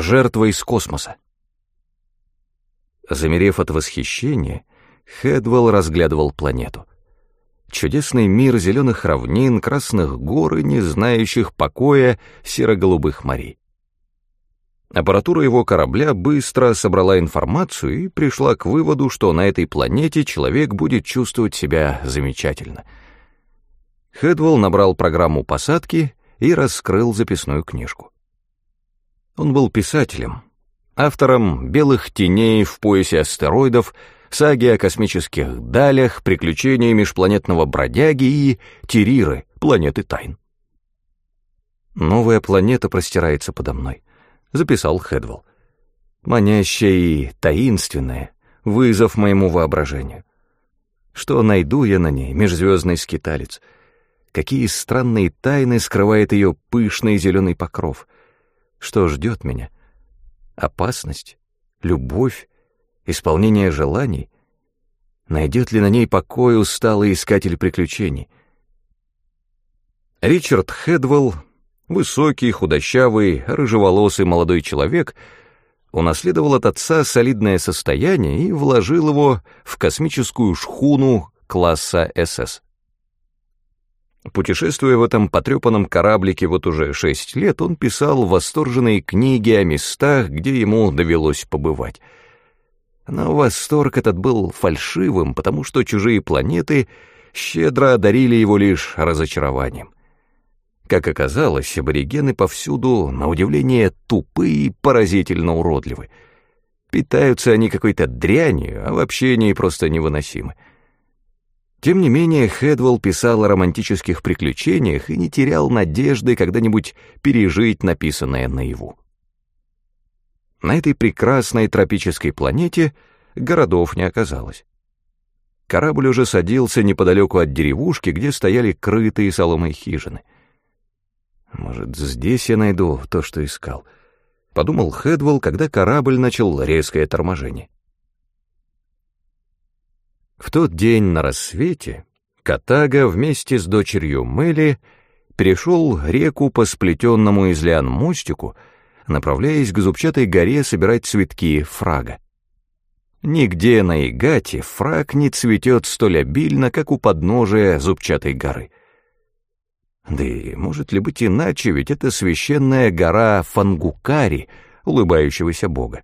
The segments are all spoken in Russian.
Жертва из космоса. Замерев от восхищения, Хедвелл разглядывал планету. Чудесный мир зеленых равнин, красных гор и не знающих покоя серо-голубых морей. Аппаратура его корабля быстро собрала информацию и пришла к выводу, что на этой планете человек будет чувствовать себя замечательно. Хедвелл набрал программу посадки и раскрыл записную книжку. Он был писателем, автором «Белых теней в поясе астероидов», саги о космических далях, приключения межпланетного бродяги и Териры, планеты тайн. Новая планета простирается подо мной записал Хедвелл. Манящая и таинственная, вызов моему воображению. Что найду я на ней, межзвездный скиталец? Какие странные тайны скрывает ее пышный зеленый покров? Что ждет меня? Опасность? Любовь? Исполнение желаний? Найдет ли на ней покой усталый искатель приключений? Ричард Хедвелл Высокий, худощавый, рыжеволосый молодой человек унаследовал от отца солидное состояние и вложил его в космическую шхуну класса СС. Путешествуя в этом потрепанном кораблике вот уже шесть лет, он писал восторженные книги о местах, где ему довелось побывать. Но восторг этот был фальшивым, потому что чужие планеты щедро одарили его лишь разочарованием. Как оказалось, аборигены повсюду, на удивление, тупые и поразительно уродливы. Питаются они какой-то дрянью, а в общении просто невыносимы. Тем не менее, Хедвелл писал о романтических приключениях и не терял надежды когда-нибудь пережить написанное наяву. На этой прекрасной тропической планете городов не оказалось. Корабль уже садился неподалеку от деревушки, где стояли крытые соломой хижины — может, здесь я найду то, что искал. Подумал Хедвелл, когда корабль начал резкое торможение. В тот день на рассвете Катага вместе с дочерью Мели перешел реку по сплетенному из лиан мостику, направляясь к зубчатой горе собирать цветки фрага. Нигде на Игате фраг не цветет столь обильно, как у подножия зубчатой горы — да и может ли быть иначе, ведь это священная гора Фангукари, улыбающегося бога.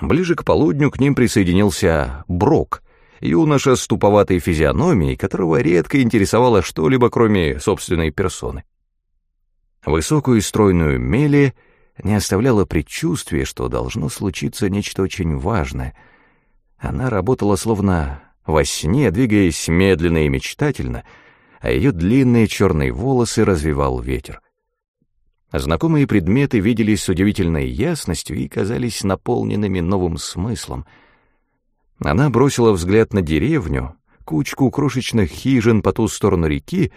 Ближе к полудню к ним присоединился Брок, юноша с туповатой физиономией, которого редко интересовало что-либо, кроме собственной персоны. Высокую и стройную Мели не оставляло предчувствия, что должно случиться нечто очень важное. Она работала словно во сне, двигаясь медленно и мечтательно — а ее длинные черные волосы развивал ветер. Знакомые предметы виделись с удивительной ясностью и казались наполненными новым смыслом. Она бросила взгляд на деревню, кучку крошечных хижин по ту сторону реки,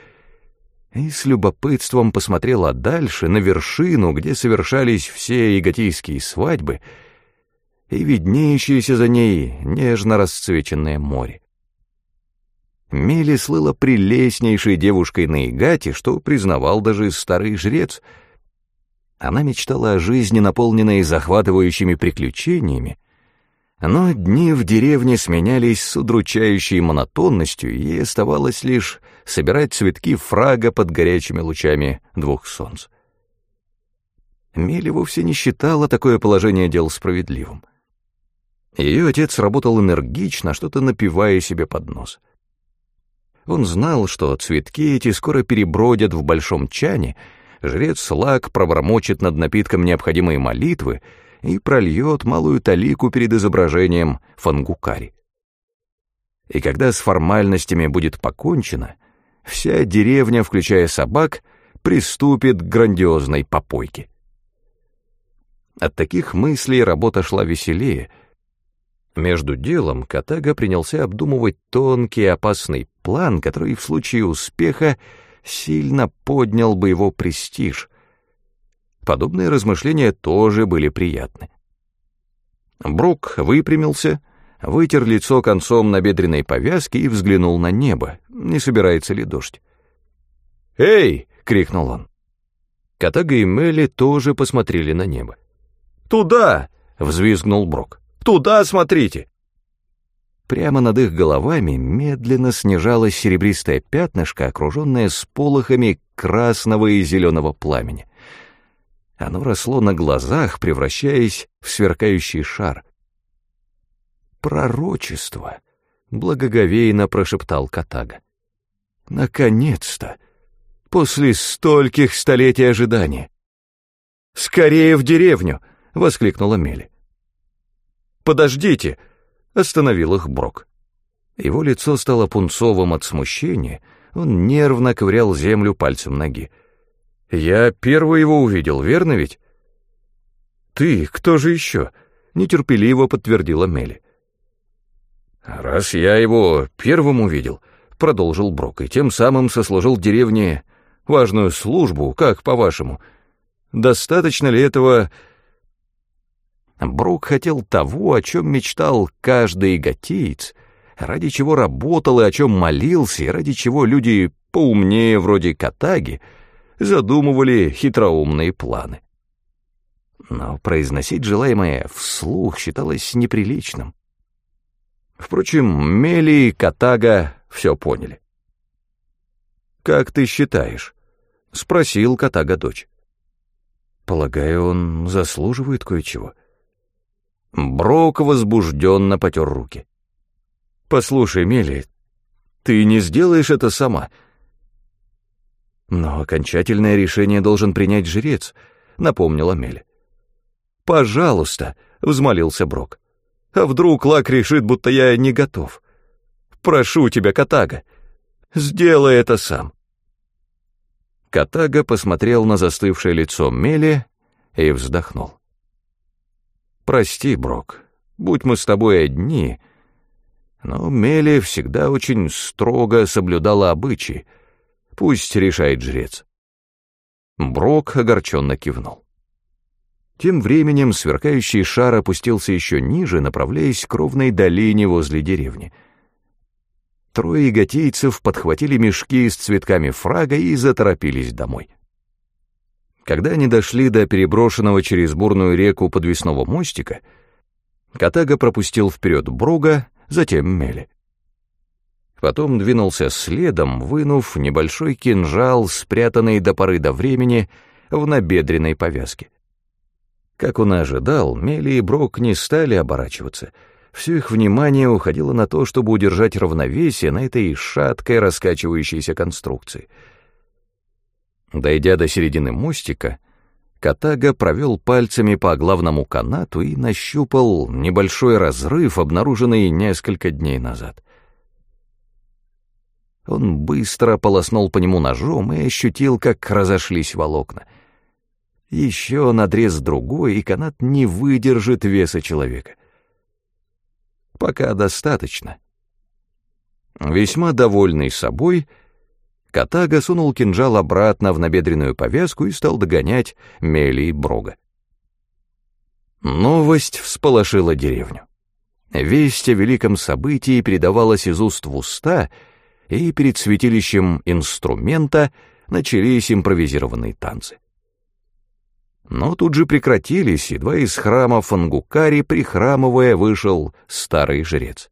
и с любопытством посмотрела дальше, на вершину, где совершались все яготийские свадьбы, и виднеющееся за ней нежно расцвеченное море. Мели слыла прелестнейшей девушкой на Игате, что признавал даже старый жрец. Она мечтала о жизни, наполненной захватывающими приключениями, но дни в деревне сменялись с удручающей монотонностью, и ей оставалось лишь собирать цветки фрага под горячими лучами двух солнц. Мели вовсе не считала такое положение дел справедливым. Ее отец работал энергично, что-то напивая себе под нос — он знал, что цветки эти скоро перебродят в большом чане, жрец Лак пробормочет над напитком необходимые молитвы и прольет малую талику перед изображением фангукари. И когда с формальностями будет покончено, вся деревня, включая собак, приступит к грандиозной попойке. От таких мыслей работа шла веселее — между делом Катага принялся обдумывать тонкий опасный план, который в случае успеха сильно поднял бы его престиж. Подобные размышления тоже были приятны. Брук выпрямился, вытер лицо концом набедренной повязки и взглянул на небо, не собирается ли дождь. «Эй!» — крикнул он. Катага и Мелли тоже посмотрели на небо. «Туда!» — взвизгнул Брок. «Туда смотрите!» Прямо над их головами медленно снижалось серебристое пятнышко, окруженное сполохами красного и зеленого пламени. Оно росло на глазах, превращаясь в сверкающий шар. «Пророчество!» — благоговейно прошептал Катага. «Наконец-то! После стольких столетий ожидания!» «Скорее в деревню!» — воскликнула Мели. «Подождите!» — остановил их Брок. Его лицо стало пунцовым от смущения, он нервно ковырял землю пальцем ноги. Я первый его увидел, верно ведь? Ты, кто же еще? Нетерпеливо подтвердила Мели. Раз я его первым увидел, продолжил Брок, и тем самым сослужил деревне важную службу, как по-вашему, достаточно ли этого... Брок хотел того, о чем мечтал каждый гатиец, ради чего работал и о чем молился, и ради чего люди поумнее вроде Катаги — задумывали хитроумные планы. Но произносить желаемое вслух считалось неприличным. Впрочем, Мели и Катага все поняли. «Как ты считаешь?» — спросил Катага дочь. «Полагаю, он заслуживает кое-чего». Брок возбужденно потер руки. «Послушай, Мели, ты не сделаешь это сама», «Но окончательное решение должен принять жрец», — напомнила Мель. «Пожалуйста», — взмолился Брок. «А вдруг Лак решит, будто я не готов? Прошу тебя, Катага, сделай это сам». Катага посмотрел на застывшее лицо Мели и вздохнул. «Прости, Брок, будь мы с тобой одни...» Но Мели всегда очень строго соблюдала обычаи, Пусть решает жрец. Брок огорченно кивнул. Тем временем сверкающий шар опустился еще ниже, направляясь к ровной долине возле деревни. Трое иготейцев подхватили мешки с цветками фрага и заторопились домой. Когда они дошли до переброшенного через бурную реку подвесного мостика, Катага пропустил вперед Брога, затем Мели. Потом двинулся следом, вынув небольшой кинжал, спрятанный до поры до времени в набедренной повязке. Как он и ожидал, Мели и Брок не стали оборачиваться. Все их внимание уходило на то, чтобы удержать равновесие на этой шаткой раскачивающейся конструкции. Дойдя до середины мостика, Катага провел пальцами по главному канату и нащупал небольшой разрыв, обнаруженный несколько дней назад. Он быстро полоснул по нему ножом и ощутил, как разошлись волокна. Еще надрез другой, и канат не выдержит веса человека. Пока достаточно. Весьма довольный собой, Катага сунул кинжал обратно в набедренную повязку и стал догонять Мели и Брога. Новость всполошила деревню. Весть о великом событии передавалась из уст в уста — и перед святилищем инструмента начались импровизированные танцы. Но тут же прекратились, едва из храма Фангукари, прихрамывая, вышел старый жрец.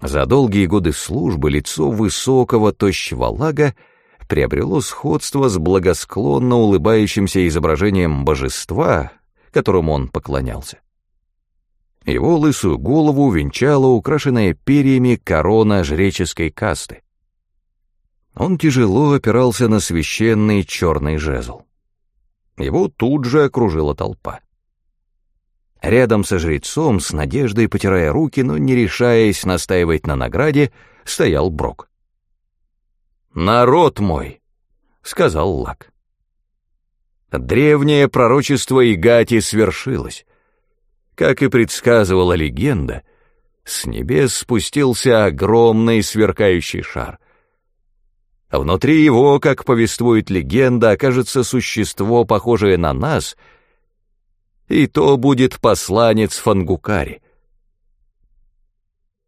За долгие годы службы лицо высокого, тощего лага приобрело сходство с благосклонно улыбающимся изображением божества, которому он поклонялся. Его лысую голову венчала украшенная перьями корона жреческой касты. Он тяжело опирался на священный черный жезл. Его тут же окружила толпа. Рядом со жрецом, с надеждой потирая руки, но не решаясь настаивать на награде, стоял Брок. «Народ мой!» — сказал Лак. Древнее пророчество Игати свершилось. Как и предсказывала легенда, с небес спустился огромный сверкающий шар. Внутри его, как повествует легенда, окажется существо, похожее на нас, и то будет посланец Фангукари.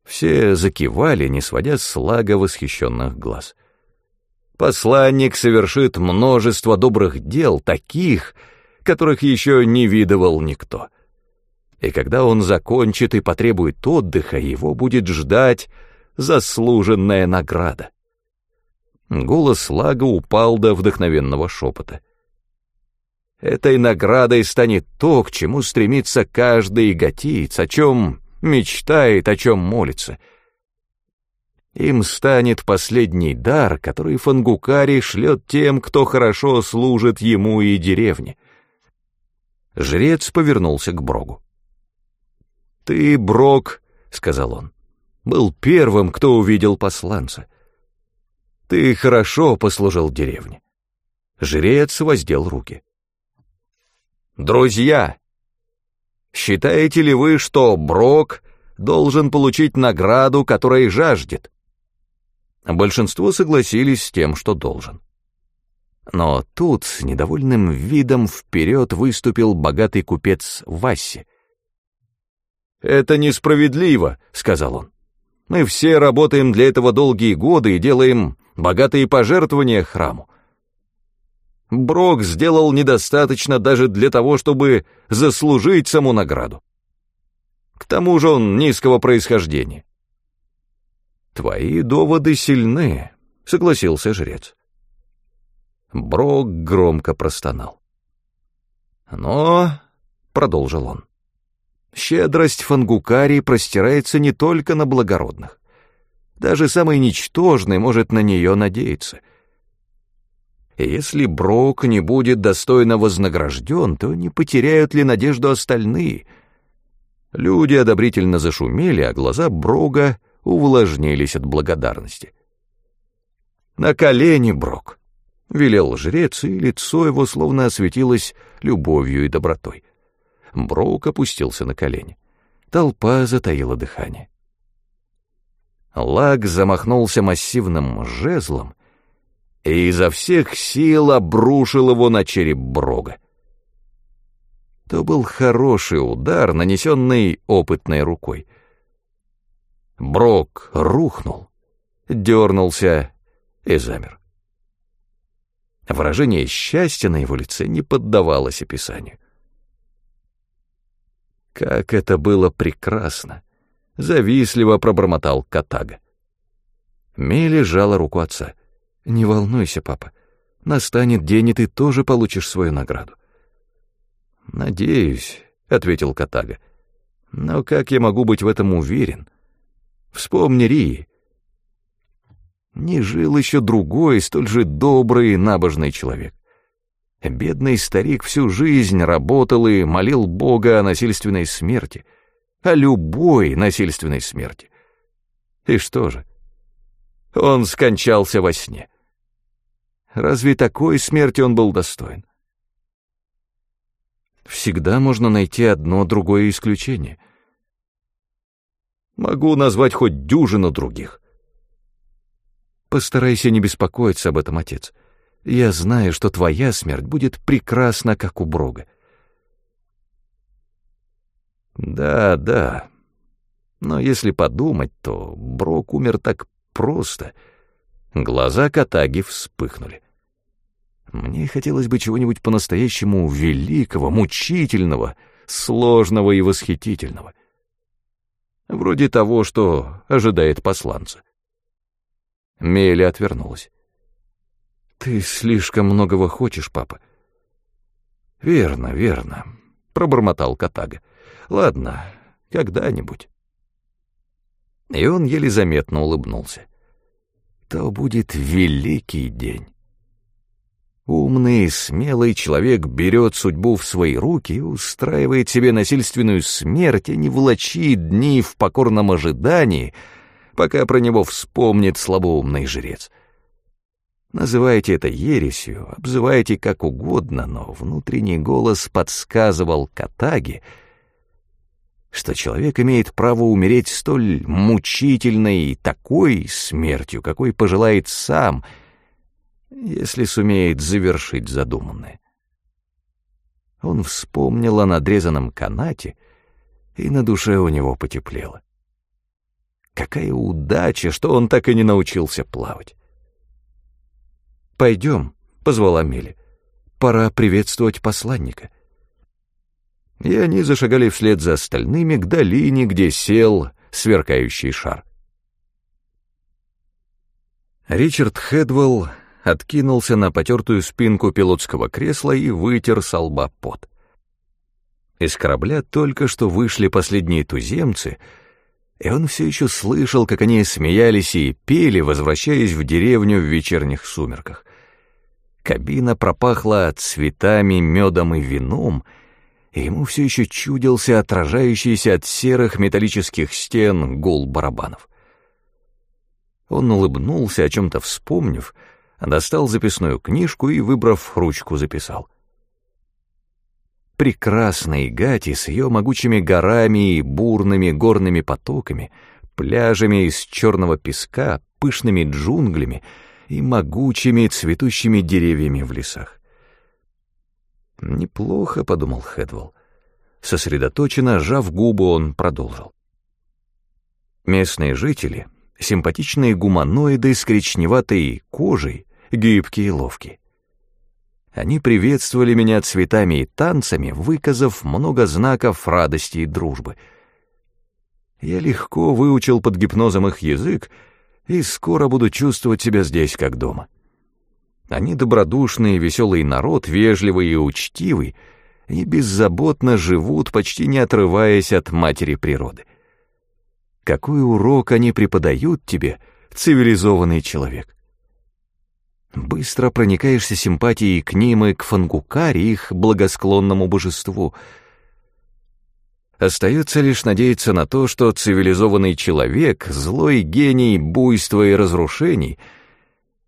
Все закивали, не сводя с лага восхищенных глаз. Посланник совершит множество добрых дел, таких, которых еще не видывал никто. И когда он закончит и потребует отдыха, его будет ждать заслуженная награда. Голос Лага упал до вдохновенного шепота. Этой наградой станет то, к чему стремится каждый иготиец, о чем мечтает, о чем молится. Им станет последний дар, который Фангукари шлет тем, кто хорошо служит ему и деревне. Жрец повернулся к Брогу. «Ты, Брог, — сказал он, — был первым, кто увидел посланца. Ты хорошо послужил деревне». Жрец воздел руки. «Друзья, считаете ли вы, что Брок должен получить награду, которой жаждет?» Большинство согласились с тем, что должен. Но тут с недовольным видом вперед выступил богатый купец Васси. «Это несправедливо», — сказал он. «Мы все работаем для этого долгие годы и делаем богатые пожертвования храму. Брок сделал недостаточно даже для того, чтобы заслужить саму награду. К тому же он низкого происхождения. «Твои доводы сильны», — согласился жрец. Брок громко простонал. «Но», — продолжил он, — «щедрость Фангукари простирается не только на благородных. Даже самый ничтожный может на нее надеяться. Если Брок не будет достойно вознагражден, то не потеряют ли надежду остальные?» Люди одобрительно зашумели, а глаза Брога увлажнились от благодарности. «На колени, Брок!» — велел жрец, и лицо его словно осветилось любовью и добротой. Брок опустился на колени. Толпа затаила дыхание. Лак замахнулся массивным жезлом и изо всех сил обрушил его на череп Брога. То был хороший удар, нанесенный опытной рукой — Брок рухнул, дернулся и замер. Выражение счастья на его лице не поддавалось описанию. Как это было прекрасно! Завистливо пробормотал Катага. Мели жала руку отца. «Не волнуйся, папа. Настанет день, и ты тоже получишь свою награду». «Надеюсь», — ответил Катага. «Но как я могу быть в этом уверен?» Вспомни Ри. Не жил еще другой, столь же добрый и набожный человек. Бедный старик всю жизнь работал и молил Бога о насильственной смерти, о любой насильственной смерти. И что же? Он скончался во сне. Разве такой смерти он был достоин? Всегда можно найти одно другое исключение — Могу назвать хоть дюжину других. Постарайся не беспокоиться об этом, отец. Я знаю, что твоя смерть будет прекрасна, как у Брога. Да, да. Но если подумать, то Брок умер так просто. Глаза Катаги вспыхнули. Мне хотелось бы чего-нибудь по-настоящему великого, мучительного, сложного и восхитительного вроде того, что ожидает посланца. Мели отвернулась. «Ты слишком многого хочешь, папа». «Верно, верно», — пробормотал Катага. «Ладно, когда-нибудь». И он еле заметно улыбнулся. «То будет великий день». Умный, смелый человек берет судьбу в свои руки и устраивает себе насильственную смерть, а не влачит дни в покорном ожидании, пока про него вспомнит слабоумный жрец. Называйте это ересью, обзывайте как угодно, но внутренний голос подсказывал Катаге, что человек имеет право умереть столь мучительной и такой смертью, какой пожелает сам — если сумеет завершить задуманное. Он вспомнил о надрезанном канате, и на душе у него потеплело. Какая удача, что он так и не научился плавать. «Пойдем», — позвала Мели. «Пора приветствовать посланника». И они зашагали вслед за остальными к долине, где сел сверкающий шар. Ричард Хедвелл откинулся на потертую спинку пилотского кресла и вытер со лба пот. Из корабля только что вышли последние туземцы, и он все еще слышал, как они смеялись и пели, возвращаясь в деревню в вечерних сумерках. Кабина пропахла цветами, медом и вином, и ему все еще чудился отражающийся от серых металлических стен гул барабанов. Он улыбнулся, о чем-то вспомнив, достал записную книжку и, выбрав ручку, записал. Прекрасный Гати с ее могучими горами и бурными горными потоками, пляжами из черного песка, пышными джунглями и могучими цветущими деревьями в лесах. «Неплохо», — подумал Хедвелл. Сосредоточенно, сжав губы, он продолжил. Местные жители — симпатичные гуманоиды с коричневатой кожей, гибкие и ловкие. Они приветствовали меня цветами и танцами, выказав много знаков радости и дружбы. Я легко выучил под гипнозом их язык и скоро буду чувствовать себя здесь как дома. Они добродушный, веселый народ, вежливый и учтивый, и беззаботно живут, почти не отрываясь от матери природы. Какой урок они преподают тебе, цивилизованный человек? Быстро проникаешься симпатией к ним и к Фангукаре, их благосклонному божеству. Остается лишь надеяться на то, что цивилизованный человек, злой гений буйства и разрушений,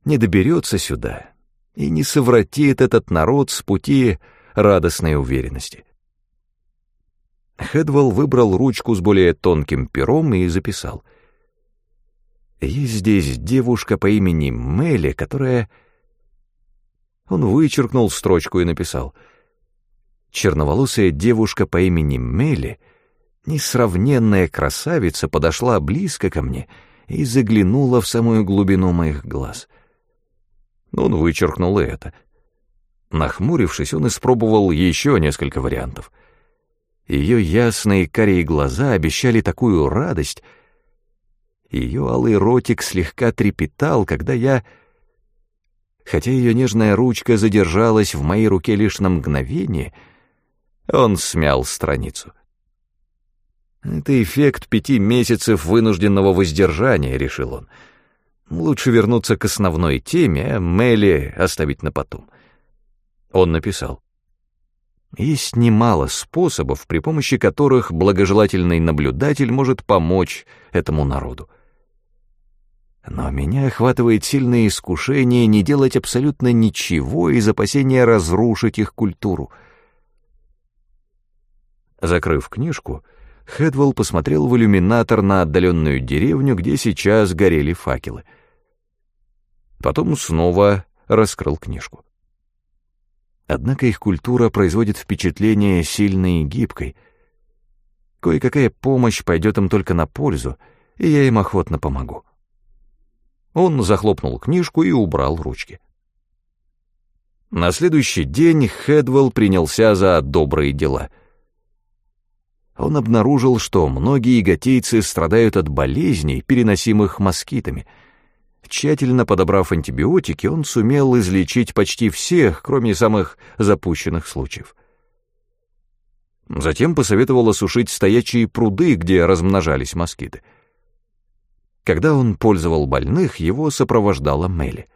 не доберется сюда и не совратит этот народ с пути радостной уверенности. Хедвелл выбрал ручку с более тонким пером и записал. «Есть здесь девушка по имени Мелли, которая...» Он вычеркнул строчку и написал. «Черноволосая девушка по имени Мелли, несравненная красавица, подошла близко ко мне и заглянула в самую глубину моих глаз». Он вычеркнул это. Нахмурившись, он испробовал еще несколько вариантов — ее ясные карие глаза обещали такую радость. Ее алый ротик слегка трепетал, когда я... Хотя ее нежная ручка задержалась в моей руке лишь на мгновение, он смял страницу. «Это эффект пяти месяцев вынужденного воздержания», — решил он. «Лучше вернуться к основной теме, а оставить на потом». Он написал. Есть немало способов, при помощи которых благожелательный наблюдатель может помочь этому народу. Но меня охватывает сильное искушение не делать абсолютно ничего из опасения разрушить их культуру. Закрыв книжку, Хедвелл посмотрел в иллюминатор на отдаленную деревню, где сейчас горели факелы. Потом снова раскрыл книжку. Однако их культура производит впечатление сильной и гибкой. Кое-какая помощь пойдет им только на пользу, и я им охотно помогу. Он захлопнул книжку и убрал ручки. На следующий день Хедвелл принялся за добрые дела. Он обнаружил, что многие иготейцы страдают от болезней, переносимых москитами — Тщательно подобрав антибиотики, он сумел излечить почти всех, кроме самых запущенных случаев. Затем посоветовал осушить стоячие пруды, где размножались москиты. Когда он пользовал больных, его сопровождала Мелли.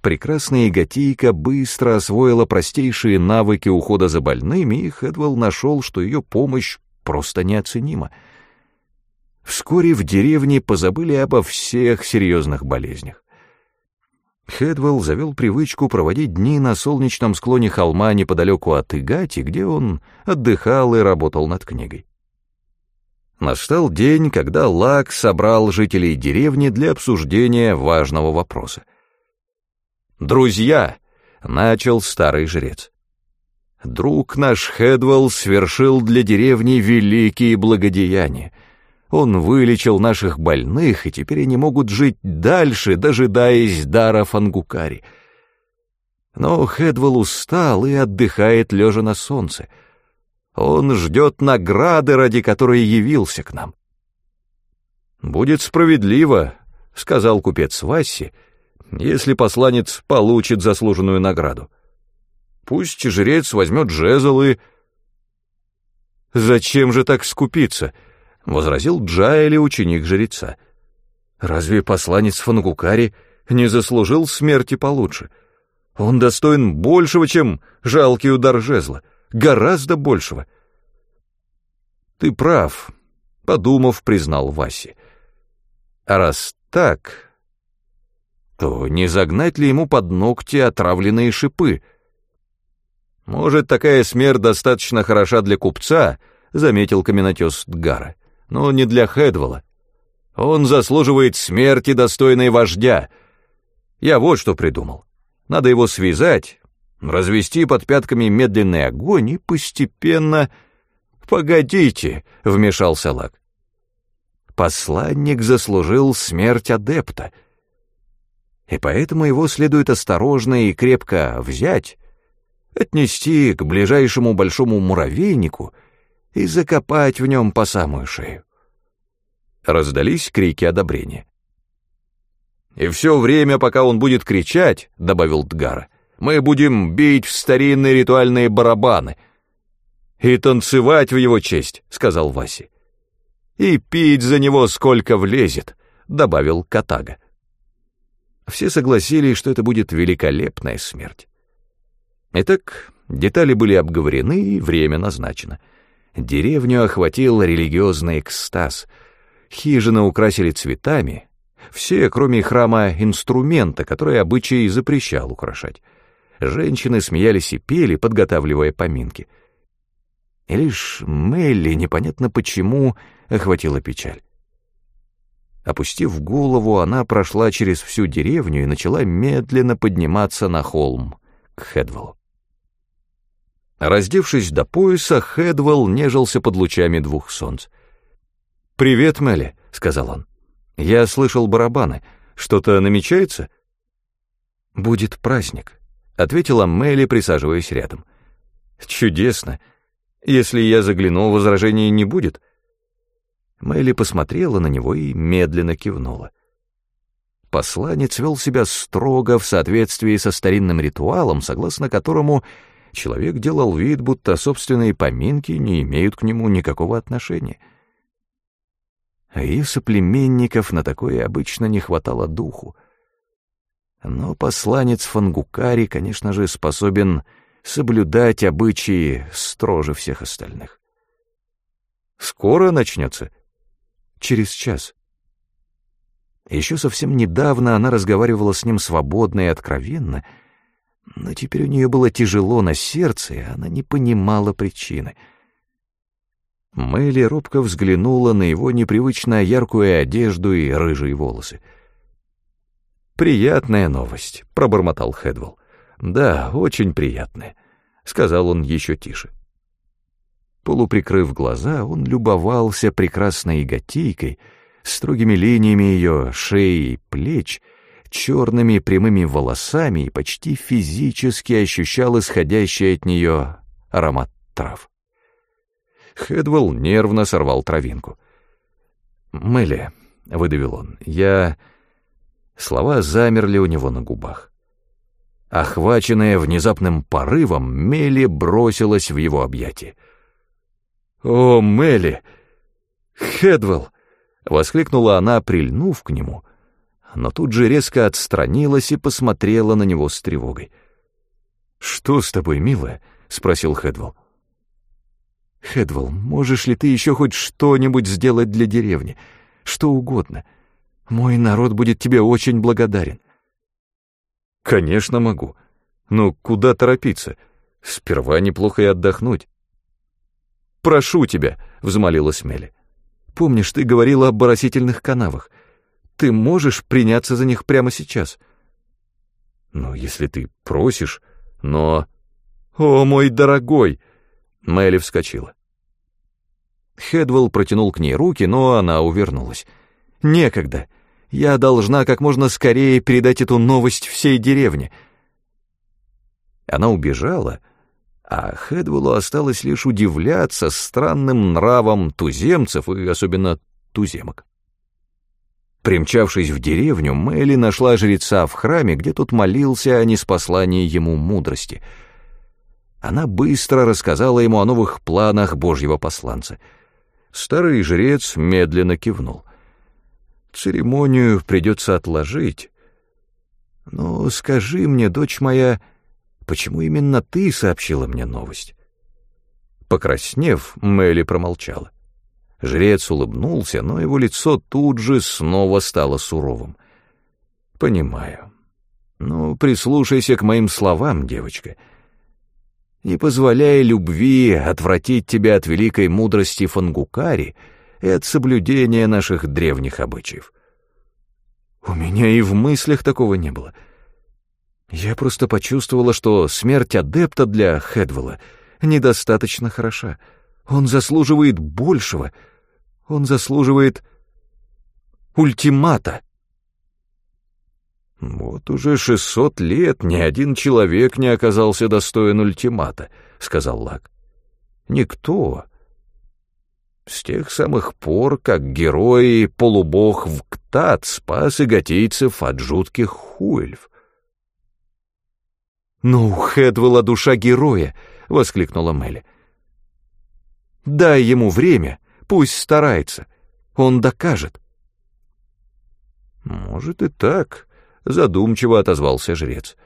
Прекрасная Иготейка быстро освоила простейшие навыки ухода за больными, и Хедвелл нашел, что ее помощь просто неоценима — Вскоре в деревне позабыли обо всех серьезных болезнях. Хедвелл завел привычку проводить дни на солнечном склоне холма неподалеку от Игати, где он отдыхал и работал над книгой. Настал день, когда Лак собрал жителей деревни для обсуждения важного вопроса. «Друзья!» — начал старый жрец. «Друг наш Хедвелл свершил для деревни великие благодеяния. Он вылечил наших больных, и теперь они могут жить дальше, дожидаясь дара Фангукари. Но Хедвелл устал и отдыхает, лежа на солнце. Он ждет награды, ради которой явился к нам. «Будет справедливо», — сказал купец Васси, — «если посланец получит заслуженную награду. Пусть жрец возьмет жезл и...» «Зачем же так скупиться?» — возразил Джаэли, ученик жреца. «Разве посланец Фангукари не заслужил смерти получше? Он достоин большего, чем жалкий удар жезла, гораздо большего». «Ты прав», — подумав, признал Васи. «А раз так, то не загнать ли ему под ногти отравленные шипы?» «Может, такая смерть достаточно хороша для купца», — заметил каменотес Дгара, — «но не для Хедвала. Он заслуживает смерти, достойной вождя. Я вот что придумал. Надо его связать, развести под пятками медленный огонь и постепенно...» «Погодите», — вмешался Лак. «Посланник заслужил смерть адепта, и поэтому его следует осторожно и крепко взять» отнести к ближайшему большому муравейнику и закопать в нем по самую шею. Раздались крики одобрения. «И все время, пока он будет кричать, — добавил Дгара, — мы будем бить в старинные ритуальные барабаны и танцевать в его честь, — сказал Васи. И пить за него сколько влезет, — добавил Катага. Все согласились, что это будет великолепная смерть. Итак, детали были обговорены и время назначено. Деревню охватил религиозный экстаз. Хижины украсили цветами, все, кроме храма инструмента, который обычай запрещал украшать. Женщины смеялись и пели, подготавливая поминки. И лишь Мелли, непонятно почему, охватила печаль. Опустив голову, она прошла через всю деревню и начала медленно подниматься на холм к Хедвеллу. Раздевшись до пояса, Хедвелл нежился под лучами двух солнц. «Привет, Мелли», — сказал он. «Я слышал барабаны. Что-то намечается?» «Будет праздник», — ответила Мелли, присаживаясь рядом. «Чудесно. Если я загляну, возражений не будет». Мелли посмотрела на него и медленно кивнула. Посланец вел себя строго в соответствии со старинным ритуалом, согласно которому человек делал вид, будто собственные поминки не имеют к нему никакого отношения. А ее соплеменников на такое обычно не хватало духу. Но посланец Фангукари, конечно же, способен соблюдать обычаи строже всех остальных. «Скоро начнется?» «Через час». Еще совсем недавно она разговаривала с ним свободно и откровенно — но теперь у нее было тяжело на сердце, и она не понимала причины. Мэйли робко взглянула на его непривычно яркую одежду и рыжие волосы. «Приятная новость», — пробормотал Хедвелл. «Да, очень приятная», — сказал он еще тише. Полуприкрыв глаза, он любовался прекрасной готийкой, строгими линиями ее шеи и плеч — черными прямыми волосами и почти физически ощущал исходящий от нее аромат трав. Хедвелл нервно сорвал травинку. «Мелли», — выдавил он, — «я...» Слова замерли у него на губах. Охваченная внезапным порывом, Мелли бросилась в его объятия. «О, Мелли! Хедвелл!» — воскликнула она, прильнув к нему — но тут же резко отстранилась и посмотрела на него с тревогой. «Что с тобой, милая?» — спросил Хедвелл. «Хедвелл, можешь ли ты еще хоть что-нибудь сделать для деревни? Что угодно. Мой народ будет тебе очень благодарен». «Конечно могу. Но куда торопиться? Сперва неплохо и отдохнуть». «Прошу тебя», — взмолилась Мелли. «Помнишь, ты говорила об оросительных канавах? Ты можешь приняться за них прямо сейчас? Ну, если ты просишь, но... О, мой дорогой! Мэли вскочила. Хедвелл протянул к ней руки, но она увернулась. «Некогда. Я должна как можно скорее передать эту новость всей деревне». Она убежала, а Хедвеллу осталось лишь удивляться странным нравам туземцев и особенно туземок. Примчавшись в деревню, Мэли нашла жреца в храме, где тот молился о неспослании ему мудрости. Она быстро рассказала ему о новых планах Божьего посланца. Старый жрец медленно кивнул. «Церемонию придется отложить. Но скажи мне, дочь моя, почему именно ты сообщила мне новость?» Покраснев, Мэли промолчала. Жрец улыбнулся, но его лицо тут же снова стало суровым. «Понимаю. Ну, прислушайся к моим словам, девочка. Не позволяя любви отвратить тебя от великой мудрости Фангукари и от соблюдения наших древних обычаев. У меня и в мыслях такого не было. Я просто почувствовала, что смерть адепта для Хедвелла недостаточно хороша. Он заслуживает большего — он заслуживает ультимата. «Вот уже шестьсот лет ни один человек не оказался достоин ультимата», — сказал Лак. «Никто. С тех самых пор, как герой полубог Вктат спас иготейцев от жутких хуэльф». «Ну, у Хедвелла душа героя!» — воскликнула Мелли. «Дай ему время, Пусть старается. Он докажет. Может и так, задумчиво отозвался жрец.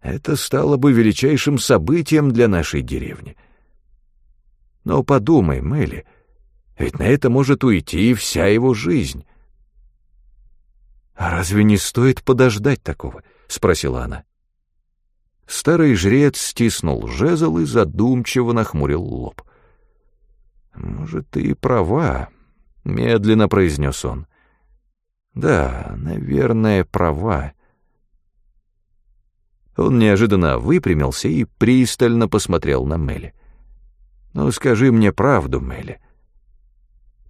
Это стало бы величайшим событием для нашей деревни. Но подумай, Мэли, ведь на это может уйти вся его жизнь. «А разве не стоит подождать такого?» — спросила она. Старый жрец стиснул жезл и задумчиво нахмурил лоб. «Может, ты и права», — медленно произнес он. «Да, наверное, права». Он неожиданно выпрямился и пристально посмотрел на Мелли. «Ну, скажи мне правду, Мелли.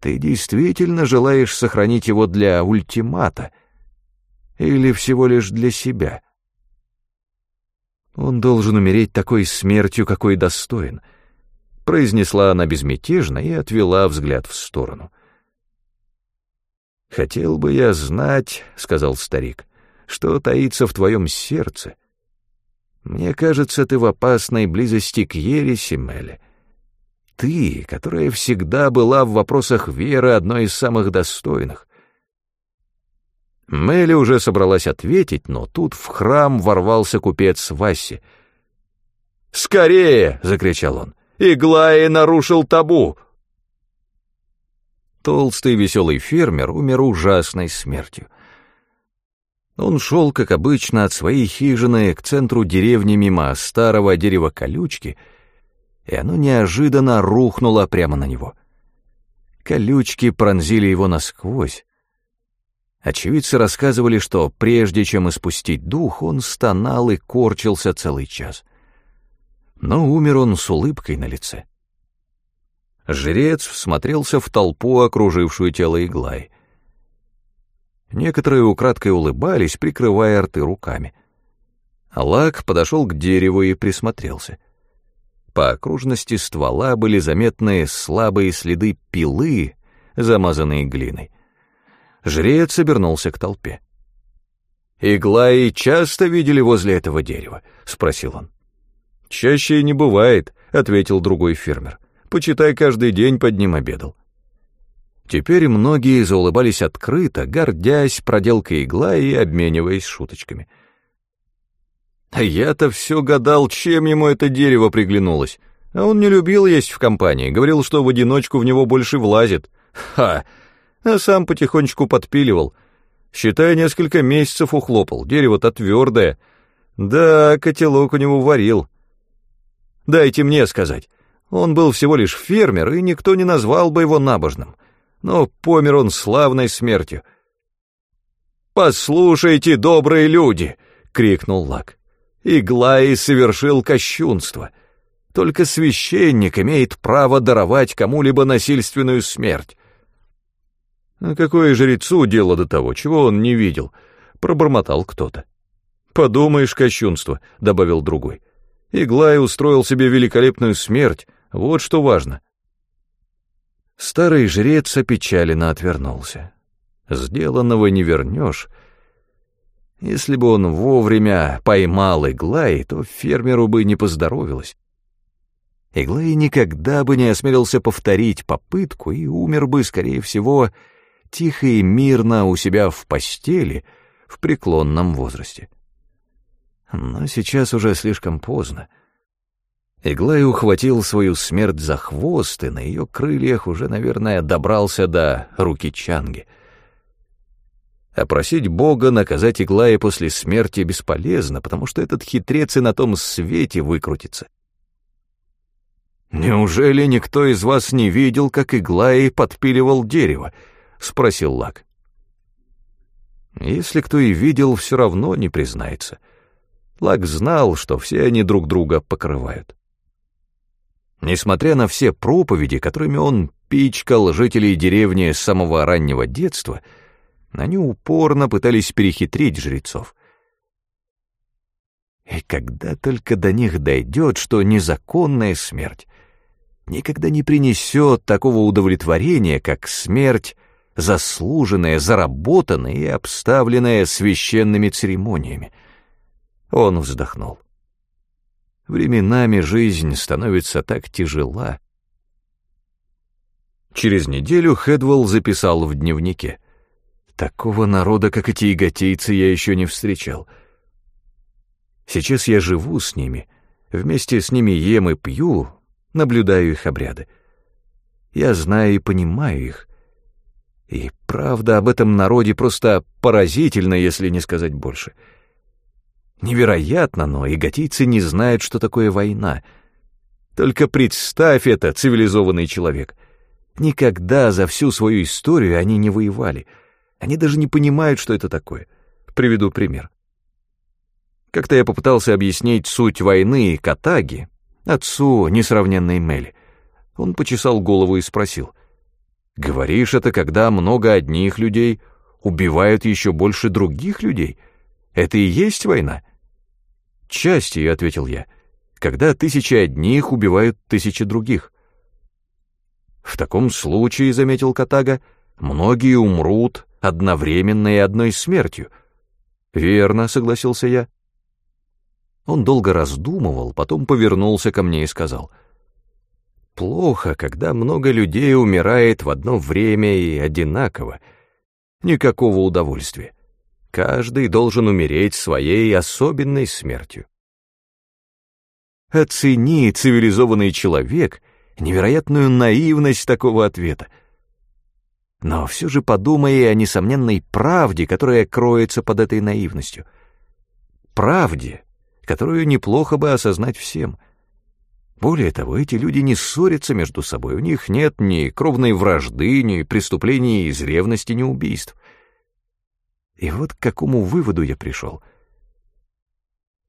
Ты действительно желаешь сохранить его для ультимата или всего лишь для себя?» Он должен умереть такой смертью, какой достоин —— произнесла она безмятежно и отвела взгляд в сторону. «Хотел бы я знать, — сказал старик, — что таится в твоем сердце. Мне кажется, ты в опасной близости к ереси, Мелли. Ты, которая всегда была в вопросах веры одной из самых достойных. Мелли уже собралась ответить, но тут в храм ворвался купец Васи. «Скорее!» — закричал он. Иглай нарушил табу!» Толстый веселый фермер умер ужасной смертью. Он шел, как обычно, от своей хижины к центру деревни мимо старого дерева колючки, и оно неожиданно рухнуло прямо на него. Колючки пронзили его насквозь. Очевидцы рассказывали, что прежде чем испустить дух, он стонал и корчился целый час но умер он с улыбкой на лице. Жрец всмотрелся в толпу, окружившую тело Иглай. Некоторые украдкой улыбались, прикрывая рты руками. Лак подошел к дереву и присмотрелся. По окружности ствола были заметны слабые следы пилы, замазанные глиной. Жрец обернулся к толпе. «Иглаи часто видели возле этого дерева?» — спросил он. «Чаще не бывает», — ответил другой фермер. «Почитай, каждый день под ним обедал». Теперь многие заулыбались открыто, гордясь проделкой игла и обмениваясь шуточками. А я-то все гадал, чем ему это дерево приглянулось. А он не любил есть в компании, говорил, что в одиночку в него больше влазит. Ха! А сам потихонечку подпиливал. Считай, несколько месяцев ухлопал, дерево-то твердое. Да, котелок у него варил. Дайте мне сказать. Он был всего лишь фермер, и никто не назвал бы его набожным. Но помер он славной смертью. «Послушайте, добрые люди!» — крикнул Лак. «Иглай совершил кощунство. Только священник имеет право даровать кому-либо насильственную смерть. А какое жрецу дело до того, чего он не видел? Пробормотал кто-то. Подумаешь, кощунство, добавил другой. Иглай устроил себе великолепную смерть, вот что важно. Старый жрец опечаленно отвернулся. Сделанного не вернешь. Если бы он вовремя поймал Иглай, то фермеру бы не поздоровилось. Иглай никогда бы не осмелился повторить попытку и умер бы, скорее всего, тихо и мирно у себя в постели в преклонном возрасте. Но сейчас уже слишком поздно. Иглай ухватил свою смерть за хвост, и на ее крыльях уже, наверное, добрался до руки Чанги. А просить Бога наказать Иглая после смерти бесполезно, потому что этот хитрец и на том свете выкрутится. «Неужели никто из вас не видел, как Иглай подпиливал дерево?» — спросил Лак. Если кто и видел, все равно не признается. Лак знал, что все они друг друга покрывают. Несмотря на все проповеди, которыми он пичкал жителей деревни с самого раннего детства, они упорно пытались перехитрить жрецов. И когда только до них дойдет, что незаконная смерть никогда не принесет такого удовлетворения, как смерть, заслуженная, заработанная и обставленная священными церемониями. Он вздохнул. Временами жизнь становится так тяжела. Через неделю Хедвелл записал в дневнике. Такого народа, как эти иготейцы, я еще не встречал. Сейчас я живу с ними, вместе с ними ем и пью, наблюдаю их обряды. Я знаю и понимаю их. И правда об этом народе просто поразительно, если не сказать больше — Невероятно, но иготийцы не знают, что такое война. Только представь это, цивилизованный человек. Никогда за всю свою историю они не воевали. Они даже не понимают, что это такое. Приведу пример. Как-то я попытался объяснить суть войны Катаги, отцу несравненной Мели. Он почесал голову и спросил. «Говоришь это, когда много одних людей убивают еще больше других людей? Это и есть война?» «Частью», — ответил я, — «когда тысячи одних убивают тысячи других». «В таком случае», — заметил Катага, — «многие умрут одновременно и одной смертью». «Верно», — согласился я. Он долго раздумывал, потом повернулся ко мне и сказал, «Плохо, когда много людей умирает в одно время и одинаково. Никакого удовольствия. Каждый должен умереть своей особенной смертью. Оцени, цивилизованный человек, невероятную наивность такого ответа. Но все же подумай о несомненной правде, которая кроется под этой наивностью. Правде, которую неплохо бы осознать всем. Более того, эти люди не ссорятся между собой, у них нет ни кровной вражды, ни преступлений из ревности, ни убийств. И вот к какому выводу я пришел.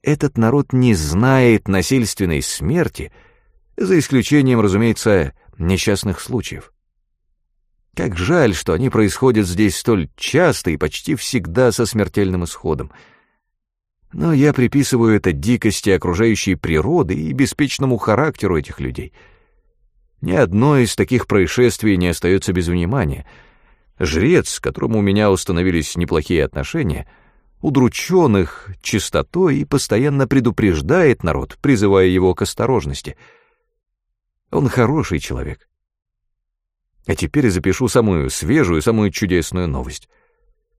Этот народ не знает насильственной смерти, за исключением, разумеется, несчастных случаев. Как жаль, что они происходят здесь столь часто и почти всегда со смертельным исходом. Но я приписываю это дикости окружающей природы и беспечному характеру этих людей. Ни одно из таких происшествий не остается без внимания — Жрец, с которым у меня установились неплохие отношения, удручен их чистотой и постоянно предупреждает народ, призывая его к осторожности. Он хороший человек. А теперь запишу самую свежую, самую чудесную новость.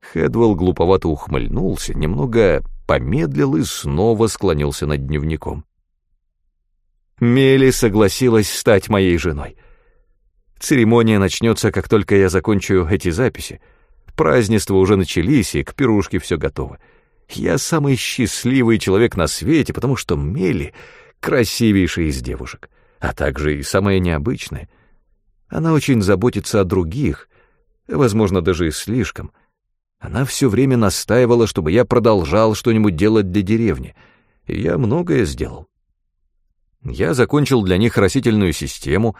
Хедвелл глуповато ухмыльнулся, немного помедлил и снова склонился над дневником. Мели согласилась стать моей женой. Церемония начнется, как только я закончу эти записи. Празднества уже начались, и к пирушке все готово. Я самый счастливый человек на свете, потому что Мели — красивейшая из девушек, а также и самая необычная. Она очень заботится о других, возможно, даже и слишком. Она все время настаивала, чтобы я продолжал что-нибудь делать для деревни, и я многое сделал. Я закончил для них растительную систему,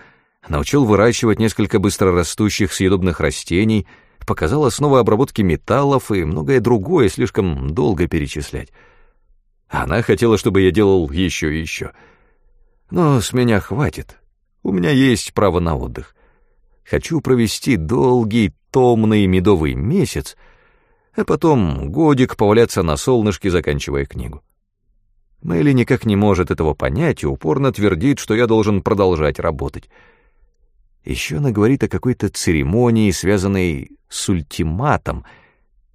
научил выращивать несколько быстрорастущих съедобных растений, показал основы обработки металлов и многое другое, слишком долго перечислять. Она хотела, чтобы я делал еще и еще. Но с меня хватит. У меня есть право на отдых. Хочу провести долгий, томный медовый месяц, а потом годик поваляться на солнышке, заканчивая книгу. Мэйли никак не может этого понять и упорно твердит, что я должен продолжать работать. Еще она говорит о какой-то церемонии, связанной с ультиматом,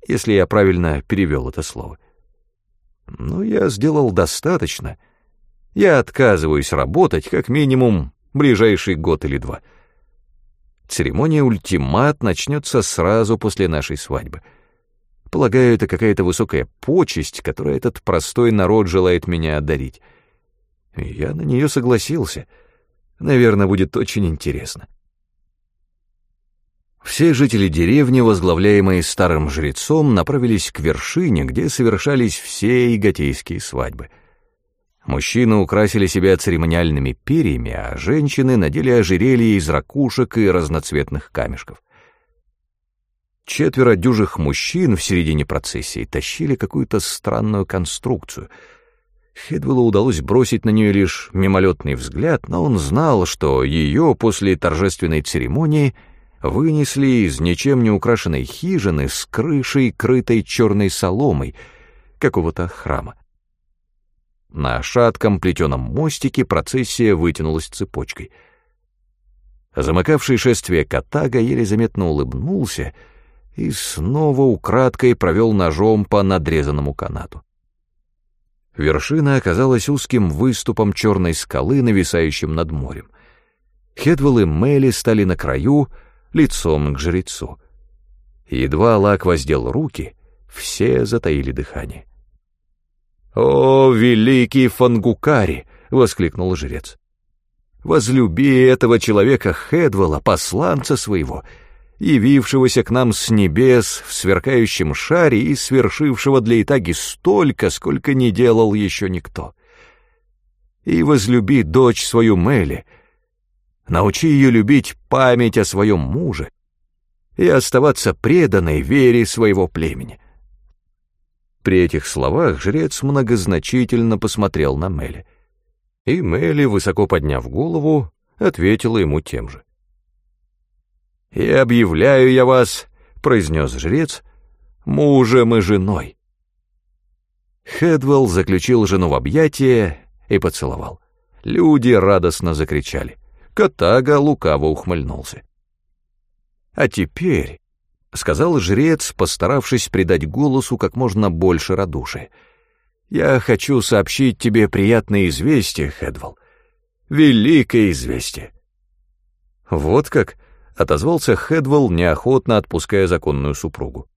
если я правильно перевел это слово. Но я сделал достаточно. Я отказываюсь работать как минимум ближайший год или два. Церемония ультимат начнется сразу после нашей свадьбы — Полагаю, это какая-то высокая почесть, которую этот простой народ желает меня одарить. Я на нее согласился. Наверное, будет очень интересно. Все жители деревни, возглавляемые старым жрецом, направились к вершине, где совершались все иготейские свадьбы. Мужчины украсили себя церемониальными перьями, а женщины надели ожерелья из ракушек и разноцветных камешков. Четверо дюжих мужчин в середине процессии тащили какую-то странную конструкцию. Хедвеллу удалось бросить на нее лишь мимолетный взгляд, но он знал, что ее после торжественной церемонии вынесли из ничем не украшенной хижины с крышей, крытой черной соломой, какого-то храма. На шатком плетеном мостике процессия вытянулась цепочкой. Замыкавший шествие Катага еле заметно улыбнулся — и снова украдкой провел ножом по надрезанному канату. Вершина оказалась узким выступом черной скалы, нависающим над морем. Хедвелл и Мелли стали на краю, лицом к жрецу. Едва Лак воздел руки, все затаили дыхание. «О, великий Фангукари!» — воскликнул жрец. «Возлюби этого человека Хедвелла, посланца своего, явившегося к нам с небес в сверкающем шаре и свершившего для Итаги столько, сколько не делал еще никто. И возлюби дочь свою Мели, научи ее любить память о своем муже и оставаться преданной вере своего племени. При этих словах жрец многозначительно посмотрел на Мели, и Мели, высоко подняв голову, ответила ему тем же. «И объявляю я вас», — произнес жрец, — «мужем и женой». Хедвелл заключил жену в объятия и поцеловал. Люди радостно закричали. Катага лукаво ухмыльнулся. «А теперь», — сказал жрец, постаравшись придать голосу как можно больше радушия, — «я хочу сообщить тебе приятное известие, Хедвелл. Великое известие». «Вот как?» Отозвался Хедвелл, неохотно отпуская законную супругу.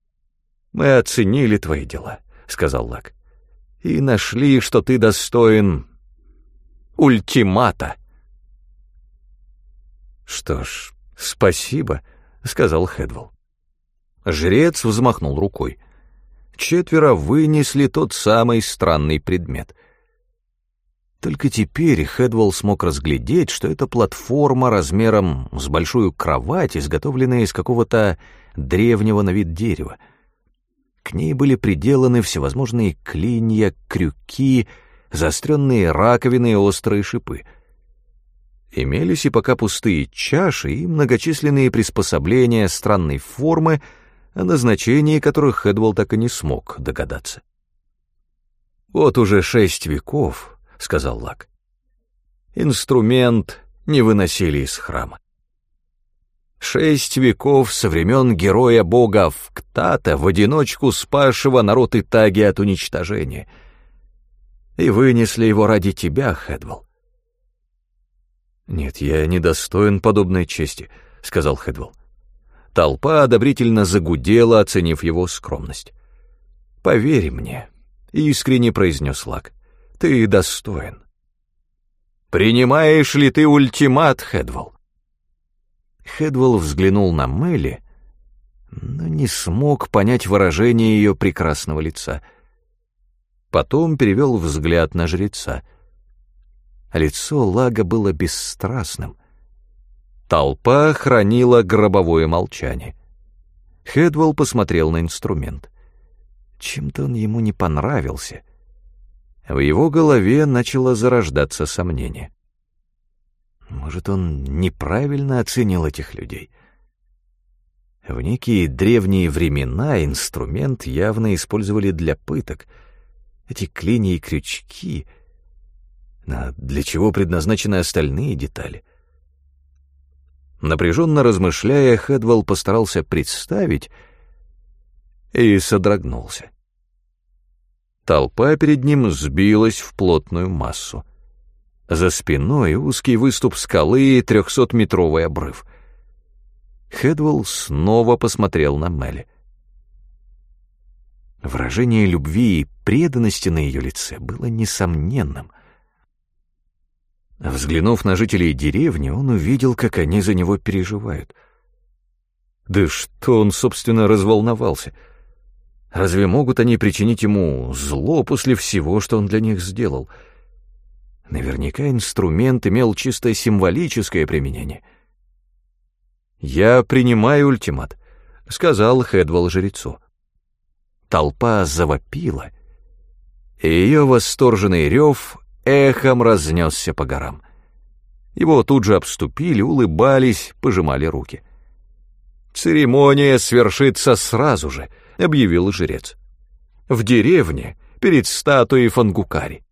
«Мы оценили твои дела», — сказал Лак, — «и нашли, что ты достоин ультимата». «Что ж, спасибо», — сказал Хедвелл. Жрец взмахнул рукой. Четверо вынесли тот самый странный предмет. Только теперь Хедвелл смог разглядеть, что это платформа размером с большую кровать, изготовленная из какого-то древнего на вид дерева. К ней были приделаны всевозможные клинья, крюки, заостренные раковины и острые шипы. Имелись и пока пустые чаши и многочисленные приспособления странной формы, о назначении которых Хедвелл так и не смог догадаться. Вот уже шесть веков — сказал Лак. «Инструмент не выносили из храма. Шесть веков со времен героя бога Вктата, в одиночку спасшего народ Итаги от уничтожения. И вынесли его ради тебя, Хедвелл. «Нет, я недостоин подобной чести», — сказал Хедвелл. Толпа одобрительно загудела, оценив его скромность. «Поверь мне», — искренне произнес Лак ты достоин. Принимаешь ли ты ультимат, Хедвелл? Хедвелл взглянул на Мелли, но не смог понять выражение ее прекрасного лица. Потом перевел взгляд на жреца. лицо Лага было бесстрастным. Толпа хранила гробовое молчание. Хедвелл посмотрел на инструмент. Чем-то он ему не понравился. В его голове начало зарождаться сомнение. Может, он неправильно оценил этих людей? В некие древние времена инструмент явно использовали для пыток. Эти клинья и крючки. Но для чего предназначены остальные детали? Напряженно размышляя, Хедвелл постарался представить и содрогнулся. Толпа перед ним сбилась в плотную массу. За спиной узкий выступ скалы и трехсотметровый обрыв. Хедвелл снова посмотрел на Мелли. Выражение любви и преданности на ее лице было несомненным. Взглянув на жителей деревни, он увидел, как они за него переживают. Да что он, собственно, разволновался? Разве могут они причинить ему зло после всего, что он для них сделал — Наверняка инструмент имел чисто символическое применение. «Я принимаю ультимат», — сказал Хедвелл жрецу. Толпа завопила, и ее восторженный рев эхом разнесся по горам. Его тут же обступили, улыбались, пожимали руки. «Церемония свершится сразу же», — объявил жрец. «В деревне, перед статуей Фангукари.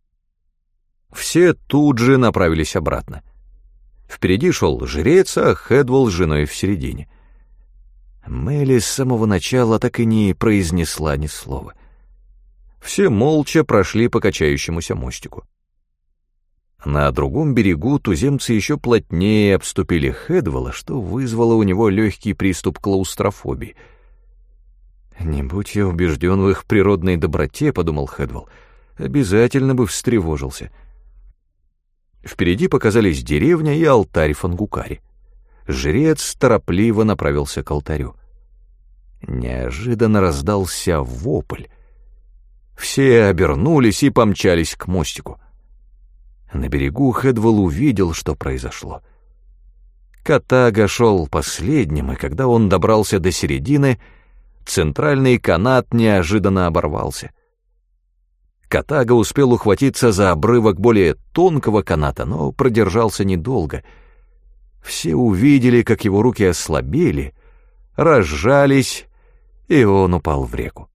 Все тут же направились обратно. Впереди шел жрец, а Хедвелл с женой в середине. Мелли с самого начала так и не произнесла ни слова. Все молча прошли по качающемуся мостику. На другом берегу туземцы еще плотнее обступили Хедвелла, что вызвало у него легкий приступ клаустрофобии. «Не будь я убежден в их природной доброте», — подумал Хедвелл, — «обязательно бы встревожился». Впереди показались деревня и алтарь Фангукари. Жрец торопливо направился к алтарю. Неожиданно раздался вопль. Все обернулись и помчались к мостику. На берегу Хедвелл увидел, что произошло. Катага шел последним, и когда он добрался до середины, центральный канат неожиданно оборвался — Катага успел ухватиться за обрывок более тонкого каната, но продержался недолго. Все увидели, как его руки ослабели, разжались, и он упал в реку.